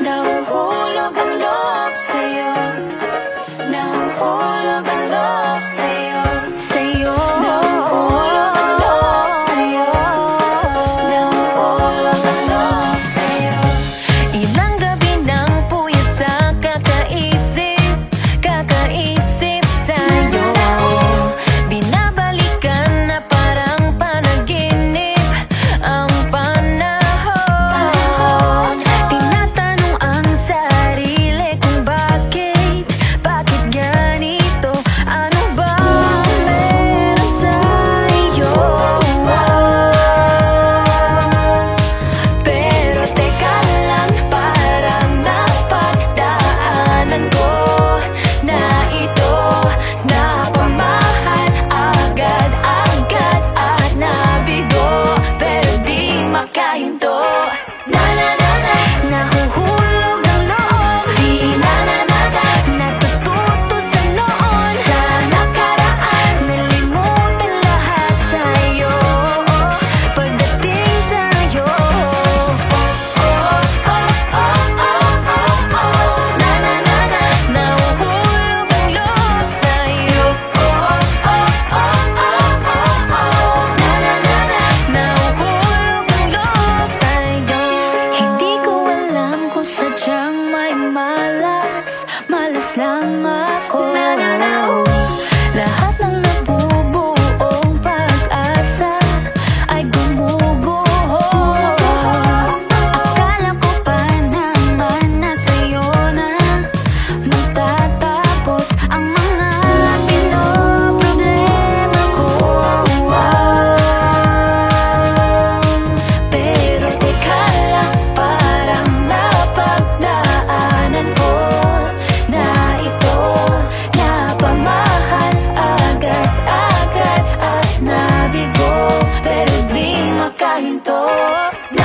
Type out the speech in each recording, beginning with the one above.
Nahuhulog ang loob sa'yo. Nahuhulog 那么と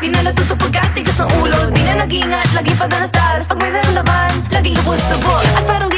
Di na natuto pagkatigas ng ulo. Di na nag-iingat, lagi pa danas-das Pag may naramdaman, laging lubos-lubos. At parang